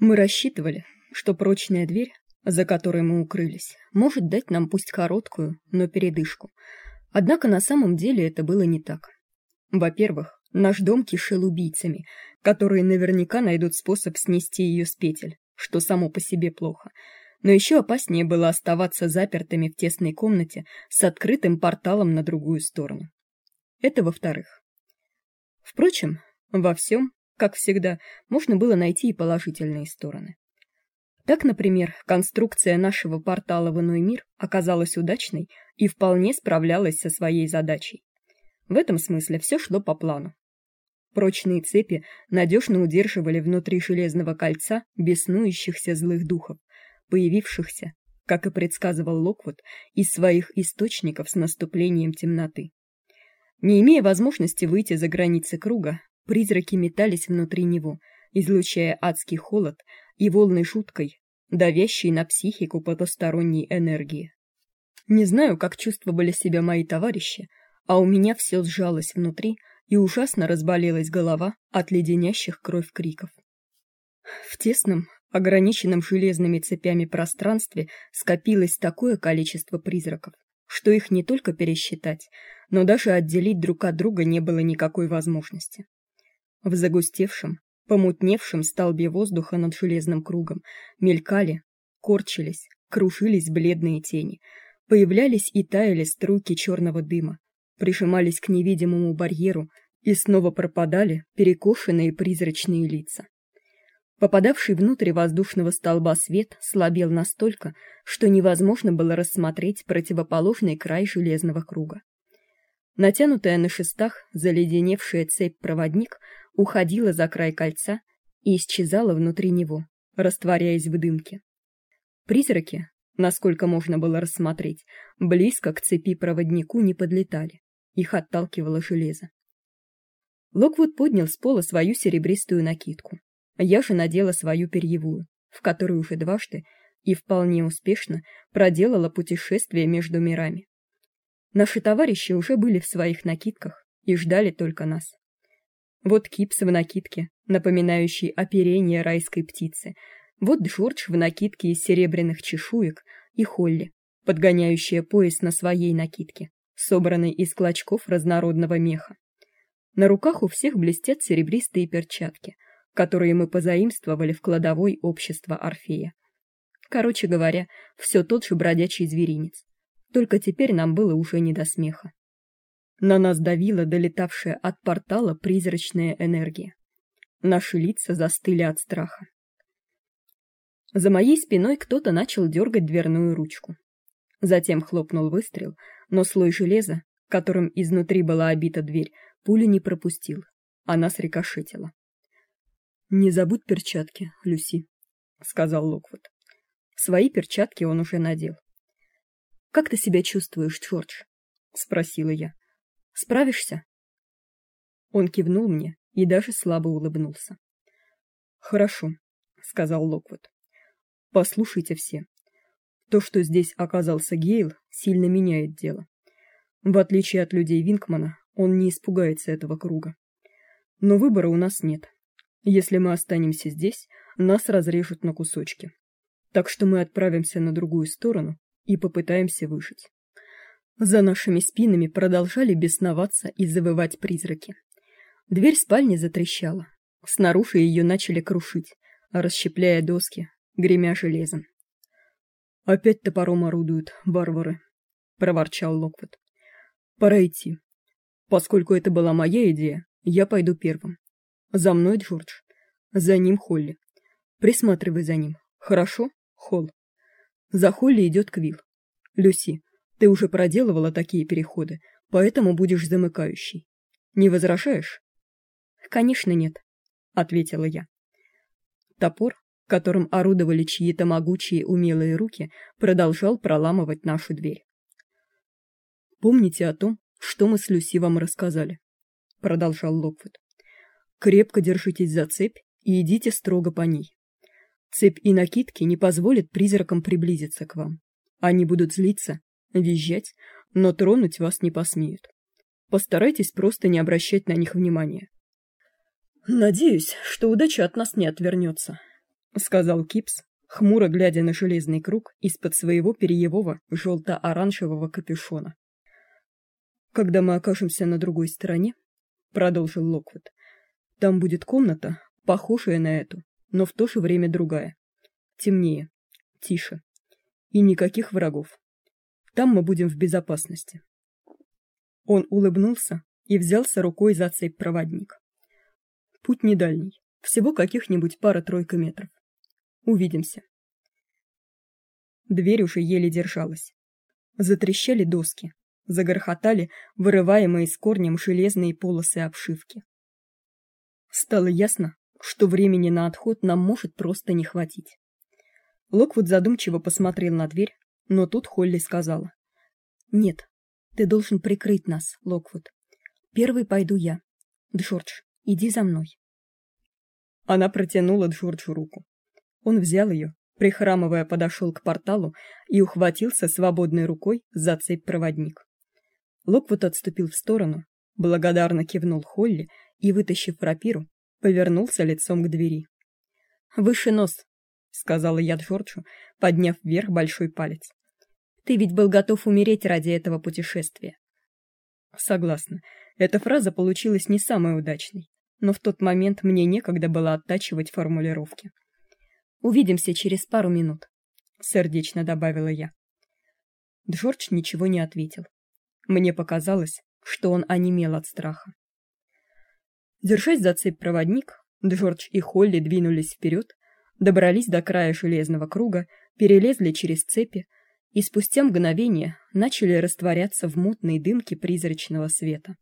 Мы рассчитывали, что прочная дверь, за которой мы укрылись, может дать нам пусть короткую, но передышку. Однако на самом деле это было не так. Во-первых, наш дом кишел убийцами, которые наверняка найдут способ снести ее с петель, что само по себе плохо. Но еще опаснее было оставаться запертыми в тесной комнате с открытым порталом на другую сторону. Это во-вторых. Впрочем, во всем, как всегда, можно было найти и положительные стороны. Так, например, конструкция нашего портала в иной мир оказалась удачной и вполне справлялась со своей задачей. В этом смысле все шло по плану. Прочные цепи надежно удерживали внутри железного кольца беснующихся злых духов, появившихся, как и предсказывал Локвуд, из своих источников с наступлением темноты. Не имея возможности выйти за границы круга, призраки метались внутри него, излучая адский холод и волной шуткой, давящей на психику потусторонней энергии. Не знаю, как чувствовали себя мои товарищи, а у меня все сжалось внутри и ужасно разболелась голова от леденящих кровь криков. В тесном, ограниченном железными цепями пространстве скопилось такое количество призраков, что их не только пересчитать, но даже отделить друг от друга не было никакой возможности. В загустевшем, помутневшем столбе воздуха над железным кругом мелькали, корчились, крушились бледные тени, появлялись и таяли струйки черного дыма, прижимались к невидимому барьеру и снова пропадали перекошенные призрачные лица. Попадавший внутрь воздушного столба свет слабел настолько, что невозможно было рассмотреть противоположный край железного круга. Натянутая на шестах заледеневшая цепь-проводник уходила за край кольца и исчезала внутри него, растворяясь в дымке. Призраки, насколько можно было рассмотреть, близко к цепи-проводнику не подлетали. Их отталкивало железо. Локвуд поднял с пола свою серебристую накидку. Я же надела свою перьевую, в которой уже дважды и вполне успешно проделала путешествие между мирами. Наши товарищи уже были в своих накидках и ждали только нас. Вот Кипс в накидке, напоминающей оперение райской птицы. Вот Джордж в накидке из серебряных чешуек и Холли, подгоняющая пояс на своей накидке, собранной из клочков разнородного меха. На руках у всех блестят серебристые перчатки, которые мы позаимствовали в кладовой общества Орфея. Короче говоря, все тот же бродячий зверинец. Только теперь нам было уже не до смеха. На нас давила долетавшая от портала призрачная энергия. Наши лица застыли от страха. За моей спиной кто-то начал дергать дверную ручку. Затем хлопнул выстрел, но слой железа, которым изнутри была обита дверь, пулю не пропустил. Она срикошетила. Не забудь перчатки, Люси, сказал Локвуд. Свои перчатки он уже надел. Как ты себя чувствуешь, Джордж? спросила я. Справишься? Он кивнул мне и даже слабо улыбнулся. Хорошо, сказал Локвуд. Послушайте все. То, что здесь оказался Гейл, сильно меняет дело. В отличие от людей Винкмана, он не испугается этого круга. Но выбора у нас нет. Если мы останемся здесь, нас разрежут на кусочки. Так что мы отправимся на другую сторону и попытаемся выжить. За нашими спинами продолжали бесноваться и завывать призраки. Дверь спальни затрещала. Снаружи ее начали крушить, расщепляя доски, гремя железом. Опять топором орудуют варвары, проворчал Локвуд. Пора идти. Поскольку это была моя идея, я пойду первым. За мной Джордж, за ним Холли. Присматривай за ним. Хорошо, Холл. За Холли идет Квилл. Люси, ты уже проделывала такие переходы, поэтому будешь замыкающей. Не возражаешь? Конечно, нет, ответила я. Топор, которым орудовали чьи-то могучие умелые руки, продолжал проламывать нашу дверь. Помните о том, что мы с Люси вам рассказали, продолжал Локвуд. Крепко держитесь за цепь и идите строго по ней. Цепь и накидки не позволят призракам приблизиться к вам. Они будут злиться, визжать, но тронуть вас не посмеют. Постарайтесь просто не обращать на них внимания. Надеюсь, что удача от нас не отвернется. сказал Кипс, хмуро глядя на железный круг из-под своего перьевого желто оранжевого капюшона. Когда мы окажемся на другой стороне, продолжил Локвуд. Там будет комната, похожая на эту, но в то же время другая. Темнее, тише и никаких врагов. Там мы будем в безопасности. Он улыбнулся и взялся рукой за цепь проводник. Путь не дальний, всего каких-нибудь пара-тройка метров. Увидимся. Дверь уже еле держалась. Затрещали доски, загорхотали вырываемые с корнем железные полосы обшивки. Стало ясно, что времени на отход нам может просто не хватить. Локвуд задумчиво посмотрел на дверь, но тут Холли сказала: "Нет, ты должен прикрыть нас, Локвуд. Первый пойду я. Джордж, иди за мной". Она протянула Джорджу руку. Он взял ее, прихрамывая, подошел к порталу и ухватился свободной рукой за цепь проводник. Локвуд отступил в сторону, благодарно кивнул Холли и, вытащив рапиру, повернулся лицом к двери. "Выше нос", сказала я Джорджу, подняв вверх большой палец. Ты ведь был готов умереть ради этого путешествия. Согласна. Эта фраза получилась не самой удачной, но в тот момент мне некогда было оттачивать формулировки. Увидимся через пару минут, сердечно добавила я. Джордж ничего не ответил. Мне показалось, что он онемел от страха. Держась за цепь проводник, Джордж и Холли двинулись вперед, добрались до края железного круга, перелезли через цепи и спустя мгновение начали растворяться в мутной дымке призрачного света.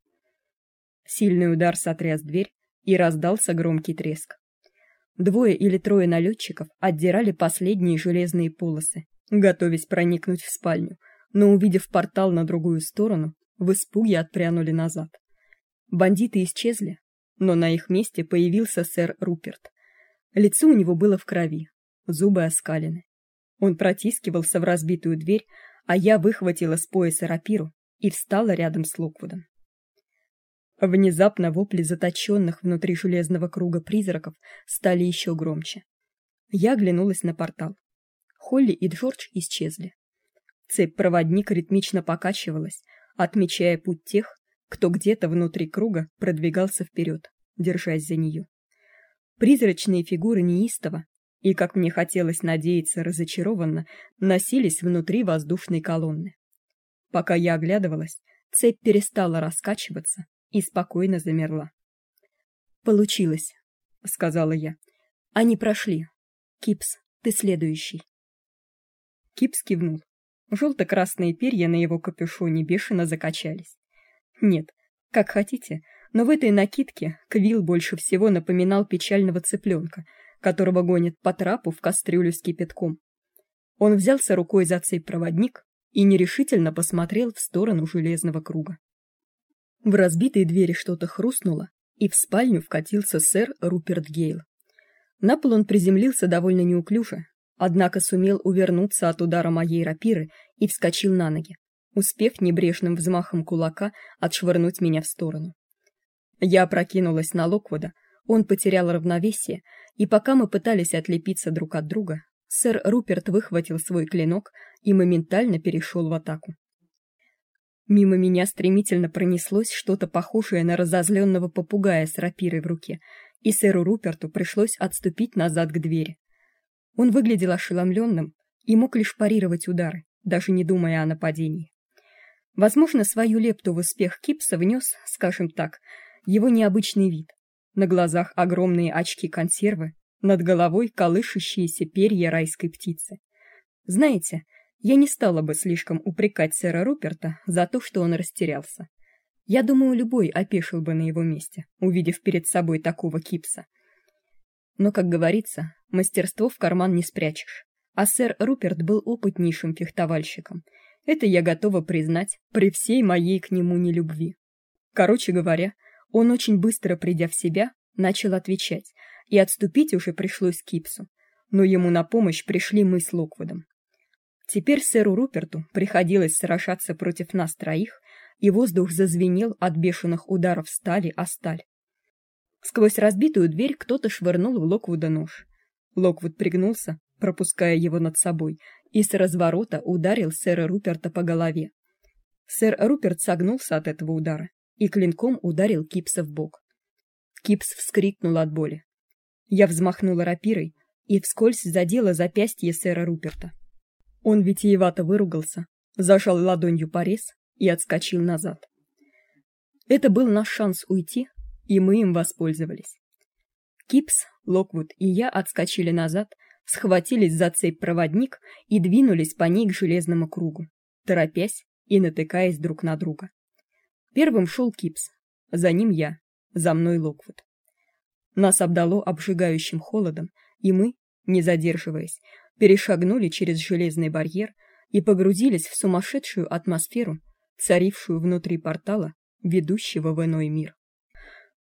Сильный удар сотряс дверь, и раздался громкий треск. Двое или трое налетчиков отдирали последние железные полосы, готовясь проникнуть в спальню, но увидев портал на другую сторону, в испуге отпрянули назад. Бандиты исчезли, но на их месте появился сэр Руперт. Лицо у него было в крови, зубы оскалены. Он протискивался в разбитую дверь, а я выхватила с пояса рапиру и встала рядом с Локвудом. Внезапно вопли заточенных внутри железного круга призраков стали еще громче. Я оглянулась на портал. Холли и Джордж исчезли. Цепь-проводник ритмично покачивалась, отмечая путь тех, кто где-то внутри круга продвигался вперед, держась за нее. Призрачные фигуры неистово и, как мне хотелось надеяться, разочарованно носились внутри воздушной колонны. Пока я оглядывалась, цепь перестала раскачиваться и спокойно замерла. Получилось, сказала я. Они прошли. Кипс, ты следующий. Кипс кивнул. желто красные перья на его капюшоне бешено закачались. Нет, как хотите, но в этой накидке Квилл больше всего напоминал печального цыпленка, которого гонят по трапу в кастрюлю с кипятком. Он взялся рукой за цепь-проводник и нерешительно посмотрел в сторону железного круга. В разбитой двери что-то хрустнуло, и в спальню вкатился сэр Руперт Гейл. На пол он приземлился довольно неуклюже, однако сумел увернуться от удара моей рапиры и вскочил на ноги, успев небрежным взмахом кулака отшвырнуть меня в сторону. Я опрокинулась на Локвуда, он потерял равновесие, и пока мы пытались отлепиться друг от друга, сэр Руперт выхватил свой клинок и моментально перешел в атаку. Мимо меня стремительно пронеслось что-то похожее на разозленного попугая с рапирой в руке, и сэру Руперту пришлось отступить назад к двери. Он выглядел ошеломленным и мог лишь парировать удары, даже не думая о нападении. Возможно, свою лепту в успех Кипса внес, скажем так, его необычный вид. На глазах огромные очки-консервы, над головой колышущиеся перья райской птицы. Знаете, я не стала бы слишком упрекать сэра Руперта за то, что он растерялся. Я думаю, любой опешил бы на его месте, увидев перед собой такого кипса. Но, как говорится, мастерство в карман не спрячешь. А сэр Руперт был опытнейшим фехтовальщиком. Это я готова признать при всей моей к нему нелюбви. Короче говоря, он очень быстро придя в себя, начал отвечать, и отступить уже пришлось Кипсу. Но ему на помощь пришли мы с Локвудом. Теперь сэру Руперту приходилось сражаться против нас троих, и воздух зазвенел от бешеных ударов стали о сталь. Сквозь разбитую дверь кто-то швырнул в Локвуда нож. Локвуд пригнулся, пропуская его над собой, и с разворота ударил сэра Руперта по голове. Сэр Руперт согнулся от этого удара и клинком ударил Кипса в бок. Кипс вскрикнул от боли. Я взмахнула рапирой и вскользь задела запястье сэра Руперта. Он витиевато выругался, зажал ладонью порез и отскочил назад. Это был наш шанс уйти, и мы им воспользовались. Кипс, Локвуд и я отскочили назад, схватились за цепь проводник и двинулись по ней к железному кругу, торопясь и натыкаясь друг на друга. Первым шел Кипс, за ним я, за мной Локвуд. Нас обдало обжигающим холодом, и мы, не задерживаясь, перешагнули через железный барьер и погрузились в сумасшедшую атмосферу, царившую внутри портала, ведущего в иной мир.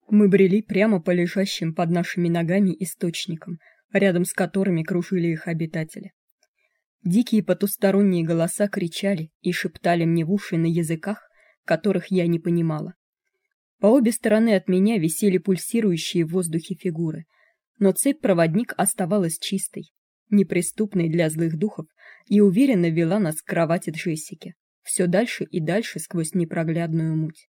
Мы брели прямо по лежащим под нашими ногами источникам, рядом с которыми кружили их обитатели. Дикие потусторонние голоса кричали и шептали мне в уши на языках, которых я не понимала. По обе стороны от меня висели пульсирующие в воздухе фигуры, но цепь-проводник оставалась чистой, неприступной для злых духов и уверенно вела нас к кровати Джессики, все дальше и дальше сквозь непроглядную муть.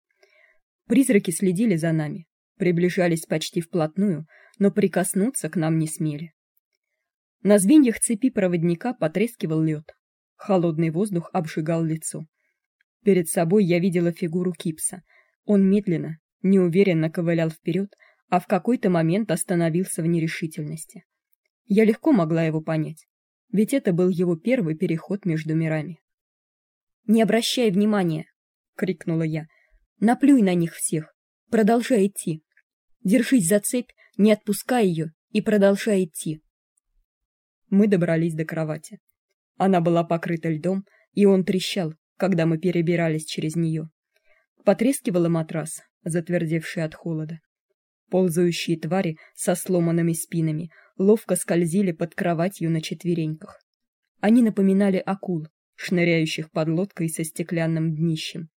Призраки следили за нами, приближались почти вплотную, но прикоснуться к нам не смели. На звеньях цепи проводника потрескивал лед. Холодный воздух обжигал лицо. Перед собой я видела фигуру Кипса — он медленно, неуверенно ковылял вперед, а в какой-то момент остановился в нерешительности. Я легко могла его понять, ведь это был его первый переход между мирами. "Не обращай внимания", крикнула я. "Наплюй на них всех. Продолжай идти. Держись за цепь, не отпускай ее и продолжай идти". Мы добрались до кровати. Она была покрыта льдом, и он трещал, когда мы перебирались через нее. Потрескивала матрас, затвердевший от холода. Ползающие твари со сломанными спинами ловко скользили под кроватью на четвереньках. Они напоминали акул, шныряющих под лодкой со стеклянным днищем.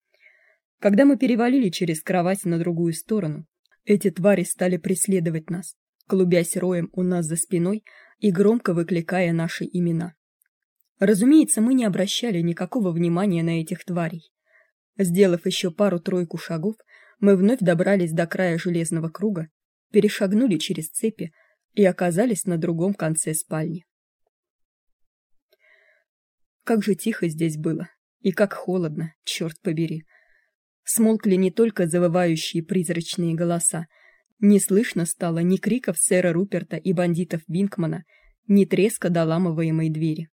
Когда мы перевалили через кровать на другую сторону, эти твари стали преследовать нас, клубясь роем у нас за спиной и громко выкликая наши имена. Разумеется, мы не обращали никакого внимания на этих тварей. Сделав еще пару-тройку шагов, мы вновь добрались до края железного круга, перешагнули через цепи и оказались на другом конце спальни. Как же тихо здесь было, и как холодно, черт побери. Смолкли не только завывающие призрачные голоса, не слышно стало ни криков сэра Руперта и бандитов Винкмана, ни треска доламываемой двери.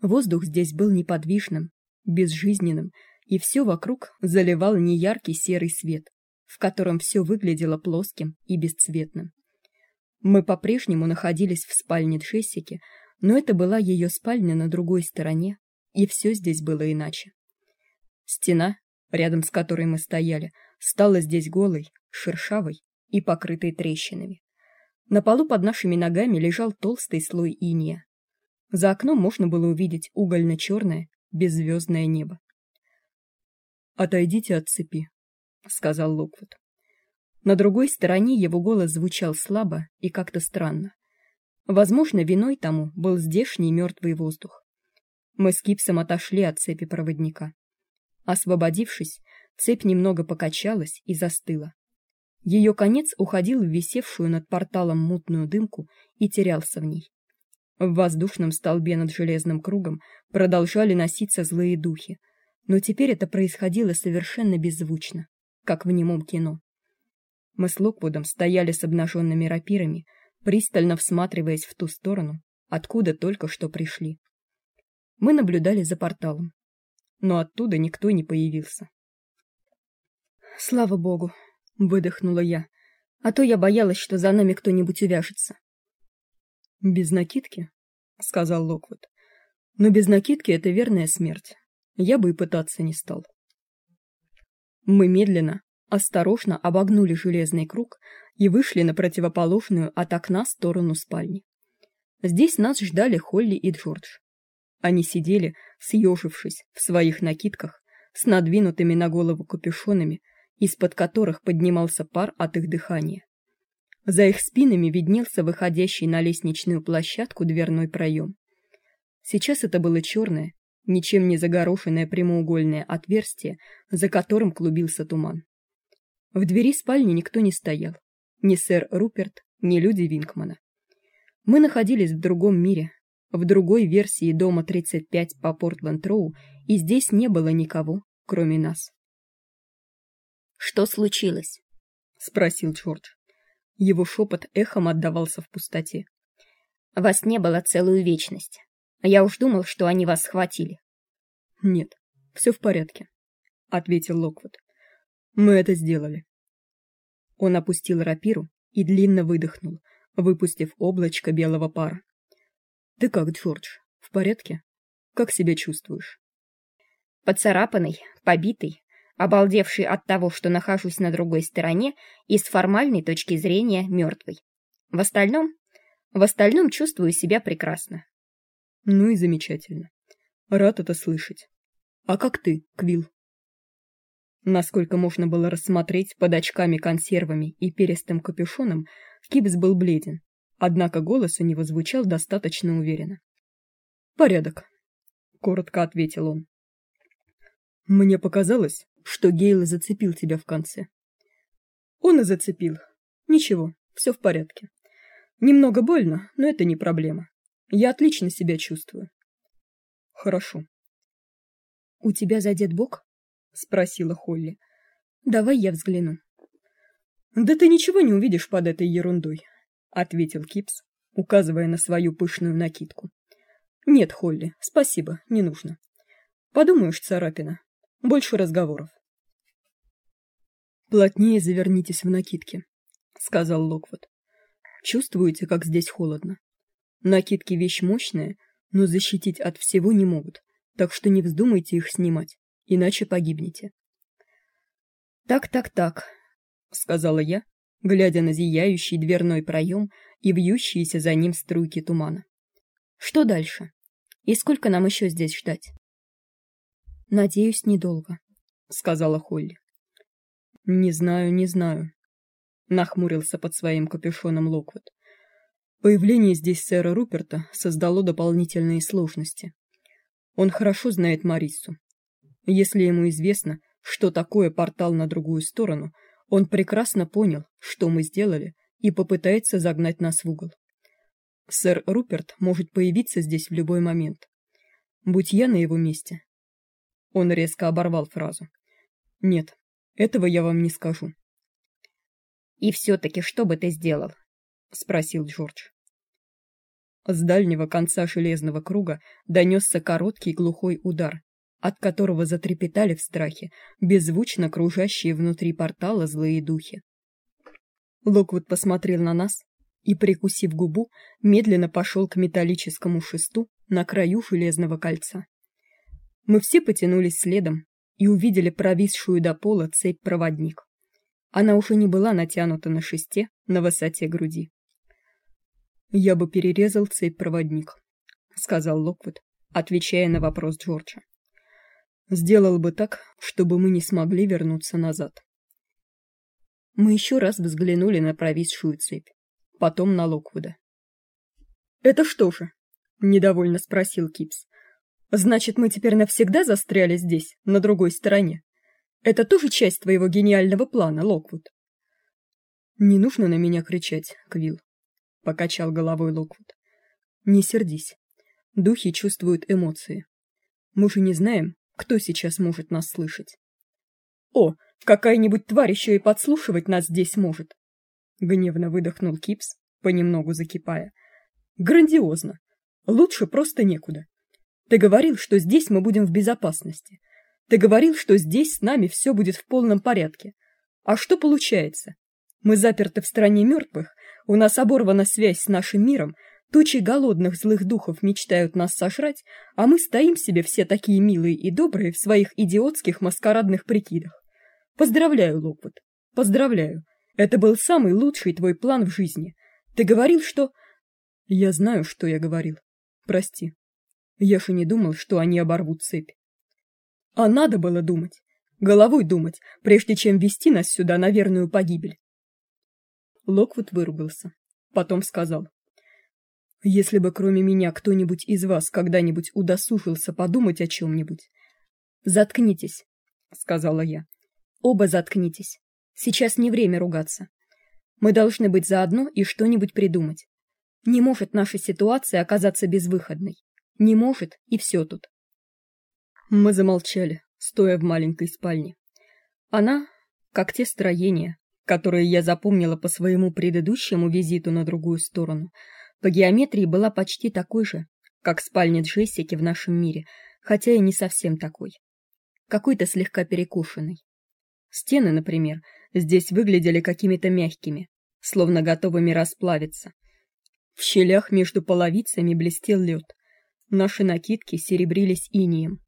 Воздух здесь был неподвижным, безжизненным, и все вокруг заливал неяркий серый свет, в котором все выглядело плоским и бесцветным. Мы по-прежнему находились в спальне Джессики, но это была ее спальня на другой стороне, и все здесь было иначе. Стена, рядом с которой мы стояли, стала здесь голой, шершавой и покрытой трещинами. На полу под нашими ногами лежал толстый слой инея. За окном можно было увидеть угольно черное беззвездное небо. Отойдите от цепи, сказал Локвуд. На другой стороне его голос звучал слабо и как-то странно. Возможно, виной тому был здешний мертвый воздух. Мы с Кипсом отошли от цепи проводника. Освободившись, цепь немного покачалась и застыла. Ее конец уходил в висевшую над порталом мутную дымку и терялся в ней. В воздушном столбе над железным кругом продолжали носиться злые духи, но теперь это происходило совершенно беззвучно, как в немом кино. Мы с Локвудом стояли с обнаженными рапирами, пристально всматриваясь в ту сторону, откуда только что пришли. Мы наблюдали за порталом, но оттуда никто не появился. Слава богу, выдохнула я, а то я боялась, что за нами кто-нибудь увяжется. Без накидки, сказал Локвуд. Но без накидки это верная смерть я бы и пытаться не стал. Мы медленно, осторожно обогнули железный круг и вышли на противоположную от окна сторону спальни. Здесь нас ждали Холли и Джордж. Они сидели, съежившись в своих накидках, с надвинутыми на голову капюшонами, из-под которых поднимался пар от их дыхания. За их спинами виднелся выходящий на лестничную площадку дверной проем. Сейчас это было черное, ничем не загорошенное прямоугольное отверстие, за которым клубился туман. В двери спальни никто не стоял. Ни сэр Руперт, ни люди Винкмана. Мы находились в другом мире, в другой версии дома 35 по Портленд-Роу, и здесь не было никого, кроме нас. Что случилось? спросил Джордж. Его шепот эхом отдавался в пустоте. Вас не было целую вечность. А я уж думал, что они вас схватили. Нет, все в порядке, ответил Локвуд. Мы это сделали. Он опустил рапиру и длинно выдохнул, выпустив облачко белого пара. Ты как, Джордж? В порядке? Как себя чувствуешь? Поцарапанный, побитый, обалдевший от того, что нахожусь на другой стороне и с формальной точки зрения мертвый. В остальном, в остальном чувствую себя прекрасно. Ну и замечательно. Рад это слышать. А как ты, Квилл? Насколько можно было рассмотреть под очками-консервами и перистым капюшоном, Кипс был бледен, однако голос у него звучал достаточно уверенно. Порядок, коротко ответил он. Мне показалось, что Гейл зацепил тебя в конце. Он и зацепил. Ничего, все в порядке. Немного больно, но это не проблема. Я отлично себя чувствую. Хорошо. У тебя задет бок? спросила Холли. Давай я взгляну. Да ты ничего не увидишь под этой ерундой, ответил Кипс, указывая на свою пышную накидку. Нет, Холли, спасибо, не нужно. Подумаешь, царапина. Больше разговоров. Плотнее завернитесь в накидки, сказал Локвуд. Чувствуете, как здесь холодно? Накидки вещь мощная, но защитить от всего не могут, так что не вздумайте их снимать, иначе погибнете. Так, так, так, сказала я, глядя на зияющий дверной проем и вьющиеся за ним струйки тумана. Что дальше? И сколько нам еще здесь ждать? Надеюсь, недолго, сказала Холли. Не знаю, не знаю, нахмурился под своим капюшоном Локвуд. Появление здесь сэра Руперта создало дополнительные сложности. Он хорошо знает Марису. Если ему известно, что такое портал на другую сторону, он прекрасно понял, что мы сделали, и попытается загнать нас в угол. Сэр Руперт может появиться здесь в любой момент. Будь я на его месте, он резко оборвал фразу. Нет, этого я вам не скажу. И все таки что бы ты сделал? спросил Джордж. С дальнего конца железного круга донесся короткий глухой удар, от которого затрепетали в страхе беззвучно кружащие внутри портала злые духи. Локвуд посмотрел на нас и, прикусив губу, медленно пошел к металлическому шесту на краю железного кольца. Мы все потянулись следом и увидели провисшую до пола цепь проводник. Она уже не была натянута на шесте на высоте груди. Я бы перерезал цепь проводник, сказал Локвуд, отвечая на вопрос Джорджа. Сделал бы так, чтобы мы не смогли вернуться назад. Мы еще раз взглянули на провисшую цепь, потом на Локвуда. Это что же? недовольно спросил Кипс. Значит, мы теперь навсегда застряли здесь, на другой стороне. Это тоже часть твоего гениального плана, Локвуд. Не нужно на меня кричать, Квилл, покачал головой Локвуд. Не сердись. Духи чувствуют эмоции. Мы же не знаем, кто сейчас может нас слышать. О, какая-нибудь тварь еще и подслушивать нас здесь может, гневно выдохнул Кипс, понемногу закипая. Грандиозно. Лучше просто некуда. Ты говорил, что здесь мы будем в безопасности. Ты говорил, что здесь с нами все будет в полном порядке. А что получается? Мы заперты в стране мертвых, у нас оборвана связь с нашим миром, тучи голодных злых духов мечтают нас сожрать, а мы стоим себе все такие милые и добрые в своих идиотских маскарадных прикидах. Поздравляю, Локвуд. Поздравляю. Это был самый лучший твой план в жизни. Ты говорил, что Я знаю, что я говорил. Прости. Я же не думал, что они оборвут цепь. А надо было думать, головой думать, прежде чем вести нас сюда на верную погибель. Локвуд выругался, потом сказал: "Если бы кроме меня кто-нибудь из вас когда-нибудь удосужился подумать о чем нибудь Заткнитесь, сказала я. Оба заткнитесь. Сейчас не время ругаться. Мы должны быть заодно и что-нибудь придумать. Не может наша ситуация оказаться безвыходной. Не может, и все тут. Мы замолчали, стоя в маленькой спальне. Она, как те строения, которые я запомнила по своему предыдущему визиту на другую сторону, по геометрии была почти такой же, как спальня Джессики в нашем мире, хотя и не совсем такой какой-то слегка перекушенный. Стены, например, здесь выглядели какими-то мягкими, словно готовыми расплавиться. В щелях между половицами блестел лед. Наши накидки серебрились инеем.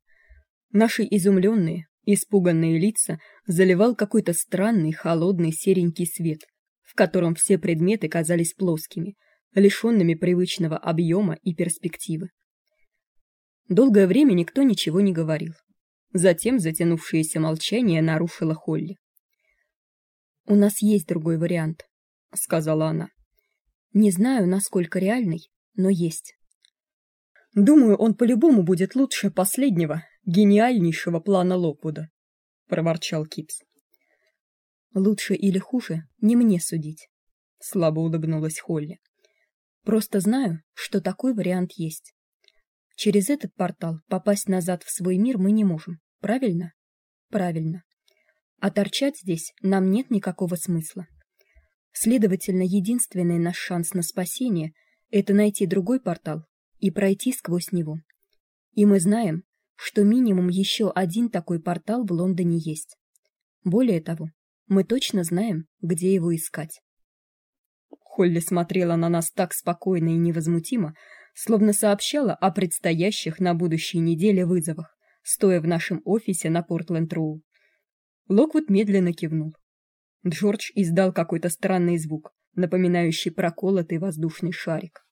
Наши изумленные, испуганные лица заливал какой-то странный холодный серенький свет, в котором все предметы казались плоскими, лишенными привычного объема и перспективы. Долгое время никто ничего не говорил. Затем затянувшееся молчание нарушила Холли. У нас есть другой вариант, сказала она. Не знаю, насколько реальный, но есть. Думаю, он по-любому будет лучше последнего, гениальнейшего плана Локвуда, проворчал Кипс. Лучше или хуже, не мне судить, слабо улыбнулась Холли. Просто знаю, что такой вариант есть. Через этот портал попасть назад в свой мир мы не можем, правильно? Правильно. А торчать здесь нам нет никакого смысла. Следовательно, единственный наш шанс на спасение это найти другой портал и пройти сквозь него. И мы знаем, что минимум еще один такой портал в Лондоне есть. Более того, мы точно знаем, где его искать. Холли смотрела на нас так спокойно и невозмутимо, словно сообщала о предстоящих на будущей неделе вызовах, стоя в нашем офисе на Портленд-Роу. Локвуд медленно кивнул. Джордж издал какой-то странный звук, напоминающий проколотый воздушный шарик.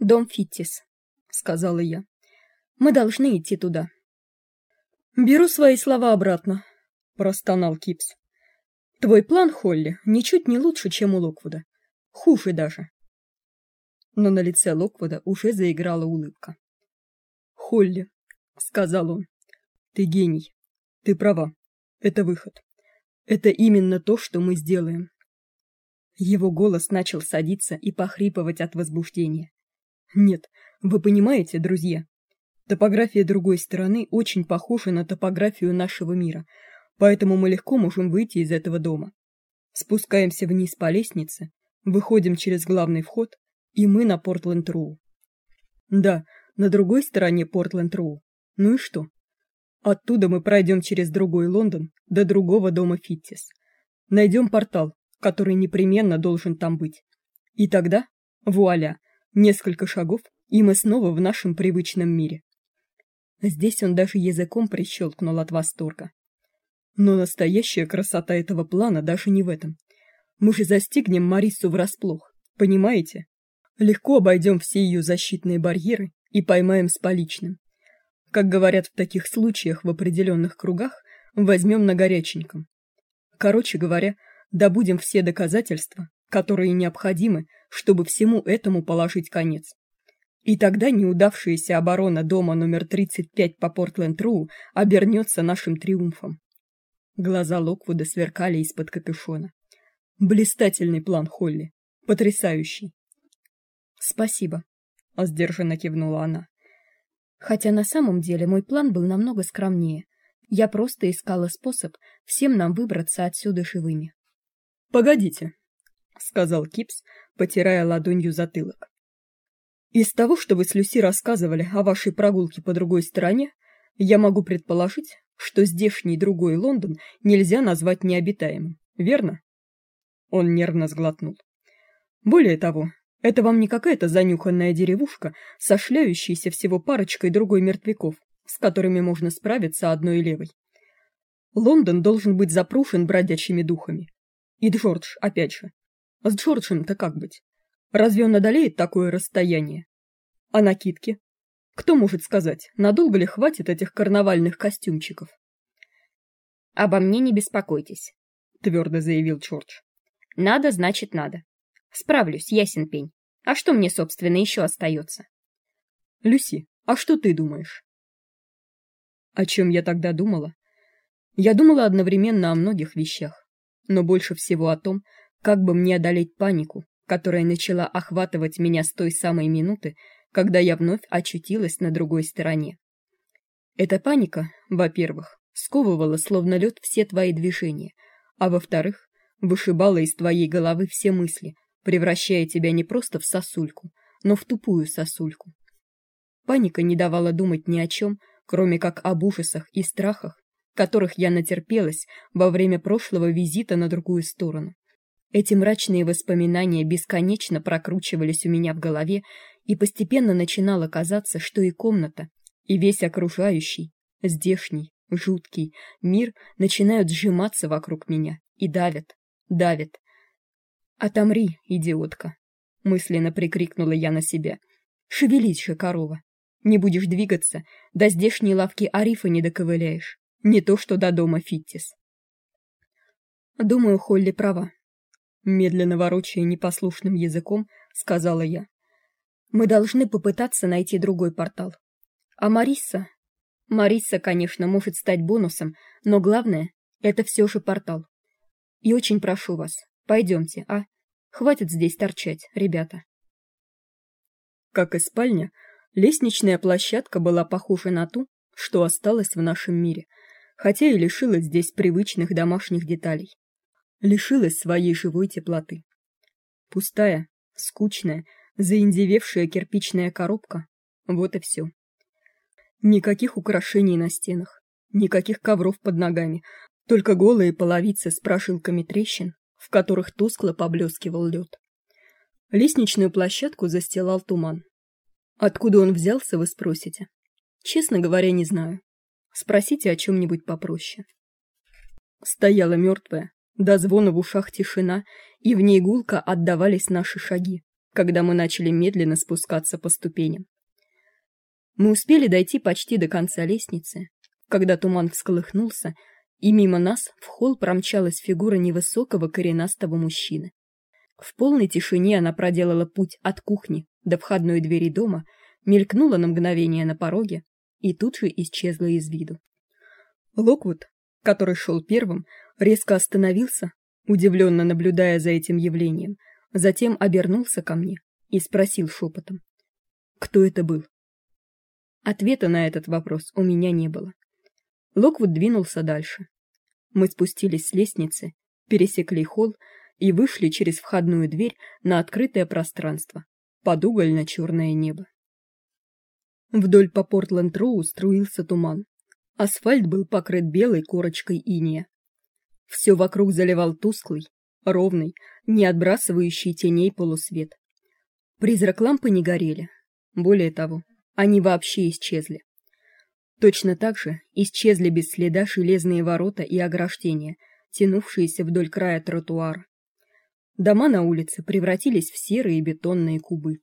"Дом Фиттис", сказала я. "Мы должны идти туда". "Беру свои слова обратно", простонал Кипс. "Твой план, Холли, ничуть не лучше, чем у Локвуда. Хуже даже" но на лице Локвуда уже заиграла улыбка. "Холли", сказал он. "Ты гений. Ты права. Это выход. Это именно то, что мы сделаем". Его голос начал садиться и похрипывать от возбуждения. Нет, вы понимаете, друзья, топография другой стороны очень похожа на топографию нашего мира, поэтому мы легко можем выйти из этого дома. Спускаемся вниз по лестнице, выходим через главный вход и мы на Портленд-Роу. Да, на другой стороне Портленд-Роу. Ну и что? Оттуда мы пройдем через другой Лондон до другого дома Фиттис. Найдем портал, который непременно должен там быть. И тогда, вуаля, несколько шагов, и мы снова в нашем привычном мире. Здесь он даже языком прищелкнул от восторга. Но настоящая красота этого плана даже не в этом. Мы же застигнем Марису врасплох, понимаете? Легко обойдем все ее защитные барьеры и поймаем с поличным. Как говорят в таких случаях в определенных кругах, возьмем на горяченьком. Короче говоря, добудем все доказательства, которые необходимы, чтобы всему этому положить конец. И тогда неудавшаяся оборона дома номер 35 по Портленд-Роу обернется нашим триумфом. Глаза Локвуда сверкали из-под капюшона. Блистательный план Холли, потрясающий. Спасибо, сдержанно кивнула она. Хотя на самом деле мой план был намного скромнее. Я просто искала способ всем нам выбраться отсюда живыми. Погодите, сказал Кипс, потирая ладонью затылок. Из того, что вы с Люси рассказывали о вашей прогулке по другой стороне, я могу предположить, что здешний другой Лондон нельзя назвать необитаемым, верно? Он нервно сглотнул. Более того, это вам не какая-то занюханная деревушка, сошляющаяся всего парочкой другой мертвяков, с которыми можно справиться одной левой. Лондон должен быть запрушен бродячими духами. И Джордж, опять же. С Джорджем-то как быть? Разве он одолеет такое расстояние? А накидки? Кто может сказать, надолго ли хватит этих карнавальных костюмчиков? Обо мне не беспокойтесь, твердо заявил Джордж. Надо, значит, надо. Справлюсь, ясен пень. А что мне, собственно, еще остается? Люси, а что ты думаешь? О чем я тогда думала? Я думала одновременно о многих вещах, но больше всего о том, как бы мне одолеть панику, которая начала охватывать меня с той самой минуты, когда я вновь очутилась на другой стороне. Эта паника, во-первых, сковывала словно лед все твои движения, а во-вторых, вышибала из твоей головы все мысли, превращая тебя не просто в сосульку, но в тупую сосульку. Паника не давала думать ни о чем, кроме как об ужасах и страхах, которых я натерпелась во время прошлого визита на другую сторону. Эти мрачные воспоминания бесконечно прокручивались у меня в голове, и постепенно начинало казаться, что и комната, и весь окружающий, здешний, жуткий мир начинают сжиматься вокруг меня и давят, давят. «Отомри, идиотка!» — мысленно прикрикнула я на себя. «Шевелись же, корова! Не будешь двигаться, до здешней лавки Арифа не доковыляешь. Не то что до дома Фиттис. Думаю, Холли права. Медленно ворочая непослушным языком, сказала я. Мы должны попытаться найти другой портал. А Мариса... Мариса, конечно, может стать бонусом, но главное — это все же портал. И очень прошу вас, пойдемте, а? Хватит здесь торчать, ребята. Как и спальня, лестничная площадка была похожа на ту, что осталось в нашем мире — хотя и лишилась здесь привычных домашних деталей. Лишилась своей живой теплоты. Пустая, скучная, заиндевевшая кирпичная коробка — вот и все. Никаких украшений на стенах, никаких ковров под ногами, только голые половицы с прошилками трещин, в которых тускло поблескивал лед. Лестничную площадку застилал туман. Откуда он взялся, вы спросите? Честно говоря, не знаю. Спросите о чем-нибудь попроще. Стояла мертвая, до звона в ушах тишина, и в ней гулко отдавались наши шаги, когда мы начали медленно спускаться по ступеням. Мы успели дойти почти до конца лестницы, когда туман всколыхнулся, и мимо нас в холл промчалась фигура невысокого коренастого мужчины. В полной тишине она проделала путь от кухни до входной двери дома, мелькнула на мгновение на пороге, и тут же исчезла из виду. Локвуд, который шел первым, резко остановился, удивленно наблюдая за этим явлением, затем обернулся ко мне и спросил шепотом. «Кто это был?» Ответа на этот вопрос у меня не было. Локвуд двинулся дальше. Мы спустились с лестницы, пересекли холл и вышли через входную дверь на открытое пространство, под угольно-черное небо. Вдоль по Портленд-Роу струился туман. Асфальт был покрыт белой корочкой иния. Все вокруг заливал тусклый, ровный, не отбрасывающий теней полусвет. Призрак лампы не горели. Более того, они вообще исчезли. Точно так же исчезли без следа железные ворота и ограждения, тянувшиеся вдоль края тротуара. Дома на улице превратились в серые бетонные кубы.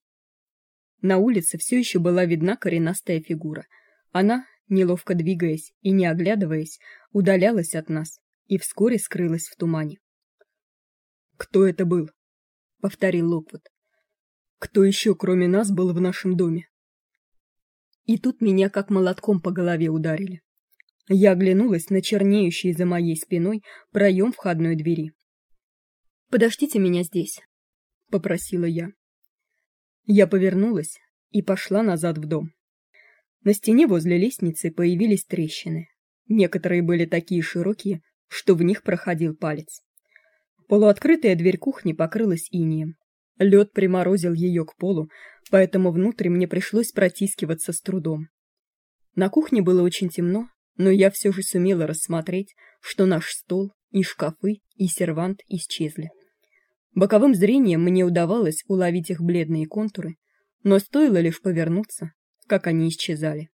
На улице все еще была видна коренастая фигура. Она, неловко двигаясь и не оглядываясь, удалялась от нас и вскоре скрылась в тумане. «Кто это был?» — повторил Локвуд. «Кто еще, кроме нас, был в нашем доме?» И тут меня как молотком по голове ударили. Я оглянулась на чернеющий за моей спиной проем входной двери. «Подождите меня здесь», — попросила я. Я повернулась и пошла назад в дом. На стене возле лестницы появились трещины. Некоторые были такие широкие, что в них проходил палец. Полуоткрытая дверь кухни покрылась инеем. Лед приморозил ее к полу, поэтому внутрь мне пришлось протискиваться с трудом. На кухне было очень темно, но я все же сумела рассмотреть, что наш стол, и шкафы, и сервант исчезли. Боковым зрением мне удавалось уловить их бледные контуры, но стоило лишь повернуться, как они исчезали.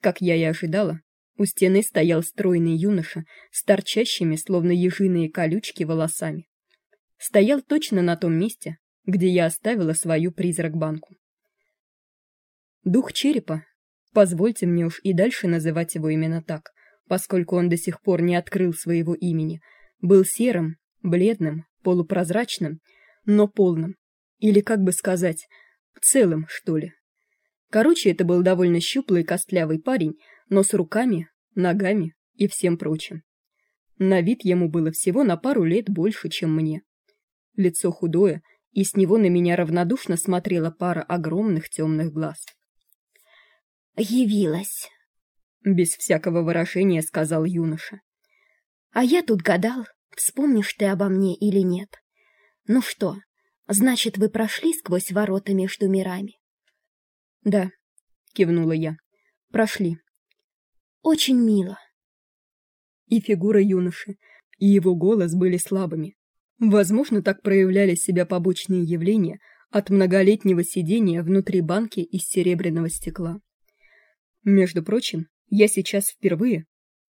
Как я и ожидала, у стены стоял стройный юноша с торчащими, словно ежиные колючки, волосами. Стоял точно на том месте, где я оставила свою призрак-банку. Дух черепа, позвольте мне уж и дальше называть его именно так, поскольку он до сих пор не открыл своего имени, был серым, бледным, полупрозрачным, но полным, или как бы сказать, целым, что ли. Короче, это был довольно щуплый костлявый парень, но с руками, ногами и всем прочим. На вид ему было всего на пару лет больше, чем мне. Лицо худое, и с него на меня равнодушно смотрела пара огромных темных глаз. «Явилась», — без всякого выражения сказал юноша. «А я тут гадал, вспомнишь ты обо мне или нет. Ну что, значит, вы прошли сквозь ворота между мирами?» «Да», — кивнула я, — «прошли». «Очень мило». И фигура юноши, и его голос были слабыми. Возможно, так проявляли себя побочные явления от многолетнего сидения внутри банки из серебряного стекла. Между прочим, я сейчас впервые,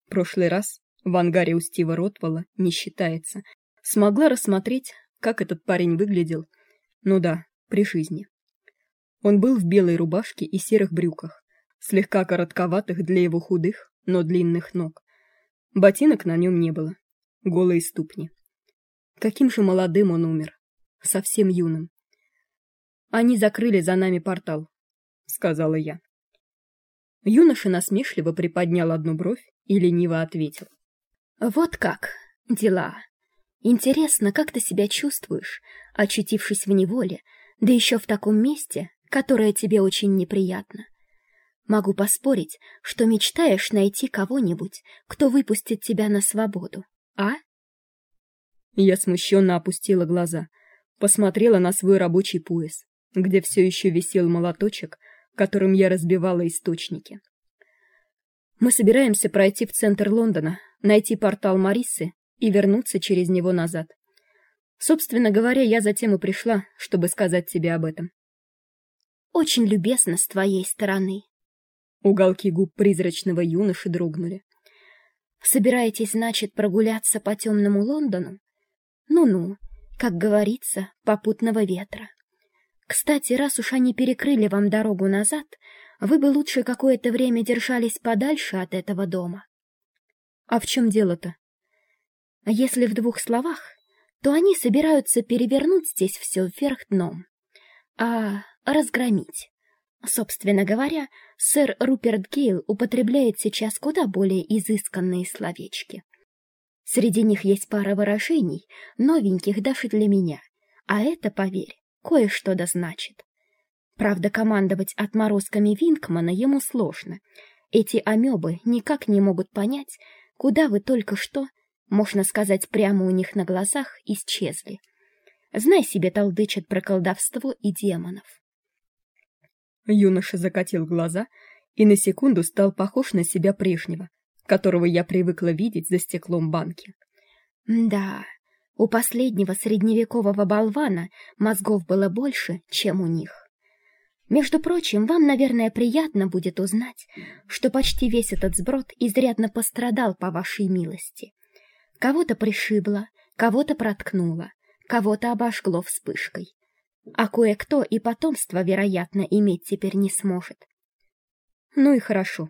прошлый раз в ангаре у Стива Ротвелла не считается, смогла рассмотреть, как этот парень выглядел. Ну да, при жизни. Он был в белой рубашке и серых брюках, слегка коротковатых для его худых, но длинных ног. Ботинок на нем не было. Голые ступни. Каким же молодым он умер. Совсем юным. Они закрыли за нами портал, сказала я. Юноша насмешливо приподнял одну бровь и лениво ответил. «Вот как дела. Интересно, как ты себя чувствуешь, очутившись в неволе, да еще в таком месте, которое тебе очень неприятно. Могу поспорить, что мечтаешь найти кого-нибудь, кто выпустит тебя на свободу, а?» Я смущенно опустила глаза, посмотрела на свой рабочий пояс, где все еще висел молоточек, которым я разбивала источники. Мы собираемся пройти в центр Лондона, найти портал Марисы и вернуться через него назад. Собственно говоря, я затем и пришла, чтобы сказать тебе об этом. Очень любезно с твоей стороны. Уголки губ призрачного юноши дрогнули. Собираетесь, значит, прогуляться по темному Лондону? Ну-ну, как говорится, попутного ветра. Кстати, раз уж они перекрыли вам дорогу назад, вы бы лучше какое-то время держались подальше от этого дома. А в чем дело-то? Если в двух словах, то они собираются перевернуть здесь все вверх дном, а разгромить. Собственно говоря, сэр Руперт Гейл употребляет сейчас куда более изысканные словечки. Среди них есть пара выражений, новеньких даже для меня, а это, поверь, кое-что да значит. Правда, командовать отморозками Винкмана ему сложно. Эти амебы никак не могут понять, куда вы только что, можно сказать, прямо у них на глазах исчезли. Знай себе, толдычат про колдовство и демонов. Юноша закатил глаза и на секунду стал похож на себя прежнего, которого я привыкла видеть за стеклом банки. Да, у последнего средневекового болвана мозгов было больше, чем у них. Между прочим, вам, наверное, приятно будет узнать, что почти весь этот сброд изрядно пострадал по вашей милости. Кого-то пришибло, кого-то проткнуло, кого-то обожгло вспышкой. А кое-кто и потомство, вероятно, иметь теперь не сможет. Ну и хорошо,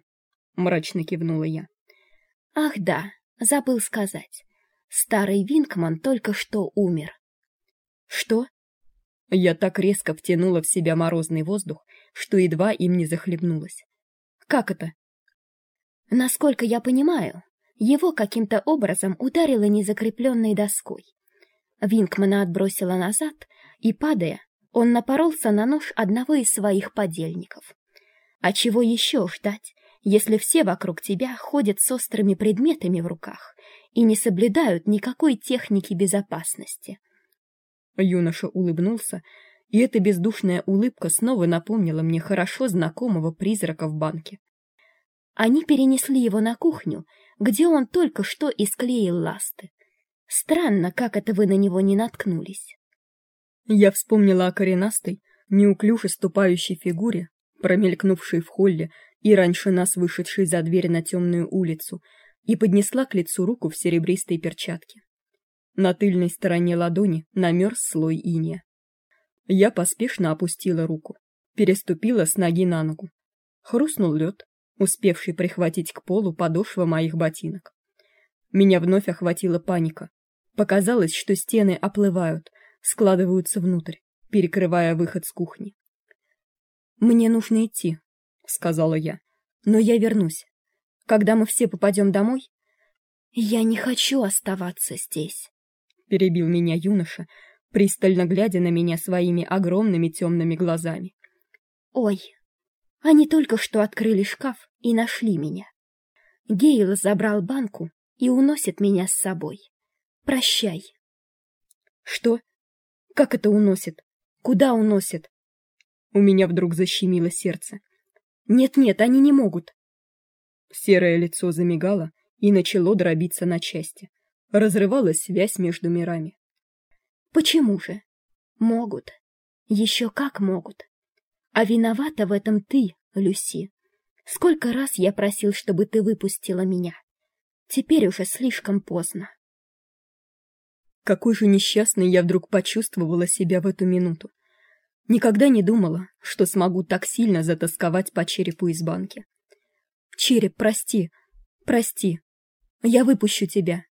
мрачно кивнула я. Ах да, забыл сказать. Старый Винкман только что умер. Что? Я так резко втянула в себя морозный воздух, что едва им не захлебнулась. Как это? Насколько я понимаю, его каким-то образом ударило незакрепленной доской. Винкмана отбросило назад, и, падая, он напоролся на нож одного из своих подельников. А чего еще ждать, если все вокруг тебя ходят с острыми предметами в руках и не соблюдают никакой техники безопасности. Юноша улыбнулся, и эта бездушная улыбка снова напомнила мне хорошо знакомого призрака в банке. Они перенесли его на кухню, где он только что исклеил ласты. Странно, как это вы на него не наткнулись. Я вспомнила о коренастой, неуклюже ступающей фигуре, промелькнувшей в холле и раньше нас вышедшей за дверь на темную улицу, и поднесла к лицу руку в серебристой перчатке. На тыльной стороне ладони намерз слой иния. Я поспешно опустила руку, переступила с ноги на ногу. Хрустнул лед, успевший прихватить к полу подошвы моих ботинок. Меня вновь охватила паника. Показалось, что стены оплывают, складываются внутрь, перекрывая выход с кухни. Мне нужно идти, сказала я. Но я вернусь. Когда мы все попадем домой, я не хочу оставаться здесь, перебил меня юноша, пристально глядя на меня своими огромными темными глазами. Ой, они только что открыли шкаф и нашли меня. Гейл забрал банку и уносит меня с собой. Прощай. Что? Как это уносит? Куда уносит? У меня вдруг защемило сердце. Нет-нет, они не могут. Серое лицо замигало и начало дробиться на части. Разрывалась связь между мирами. Почему же? Могут. Еще как могут. А виновата в этом ты, Люси. Сколько раз я просил, чтобы ты выпустила меня. Теперь уже слишком поздно. Какой же несчастной я вдруг почувствовала себя в эту минуту. Никогда не думала, что смогу так сильно затасковать по черепу из банки. Череп, прости, прости. Я выпущу тебя.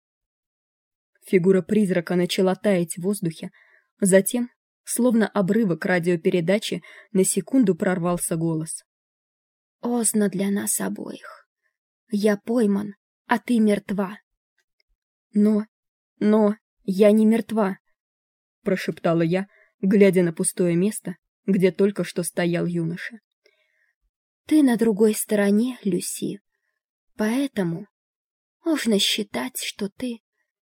Фигура призрака начала таять в воздухе, затем, словно обрывок радиопередачи, на секунду прорвался голос. Поздно для нас обоих. Я пойман, а ты мертва. Но, но я не мертва, прошептала я, глядя на пустое место, где только что стоял юноша. Ты на другой стороне, Люси. Поэтому можно считать, что ты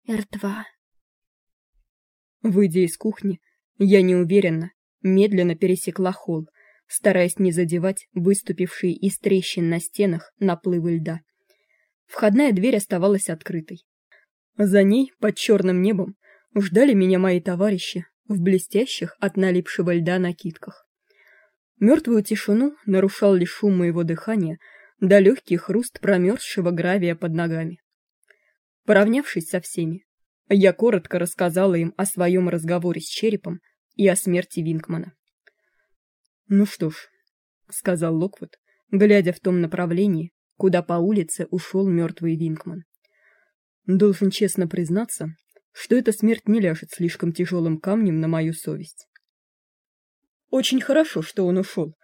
мертва. Выйдя из кухни, я неуверенно, медленно пересекла холл, стараясь не задевать выступившие из трещин на стенах наплывы льда. Входная дверь оставалась открытой. За ней, под черным небом, ждали меня мои товарищи в блестящих от налипшего льда накидках. Мертвую тишину нарушал лишь шум моего дыхания да легкий хруст промерзшего гравия под ногами. Поравнявшись со всеми, я коротко рассказала им о своем разговоре с черепом и о смерти Винкмана. Ну что ж, сказал Локвуд, глядя в том направлении, куда по улице ушел мертвый Винкман. Должен честно признаться, что эта смерть не ляжет слишком тяжелым камнем на мою совесть. Очень хорошо, что он ушел,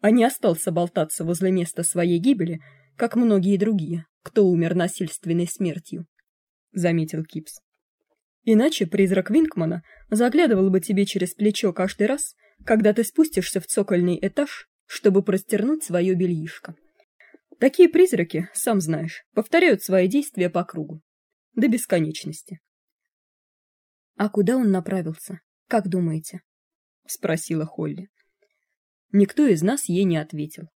а не остался болтаться возле места своей гибели, как многие другие, кто умер насильственной смертью, заметил Кипс. Иначе призрак Винкмана заглядывал бы тебе через плечо каждый раз, когда ты спустишься в цокольный этаж, чтобы простернуть свое бельишко. Такие призраки, сам знаешь, повторяют свои действия по кругу до бесконечности. А куда он направился? Как думаете? спросила Холли. Никто из нас ей не ответил.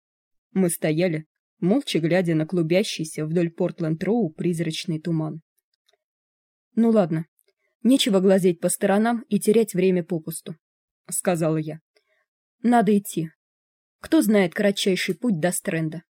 Мы стояли, молча глядя на клубящийся вдоль Портленд-Роу призрачный туман. Ну ладно. Нечего глазеть по сторонам и терять время попусту, сказала я. Надо идти. Кто знает кратчайший путь до Стренда?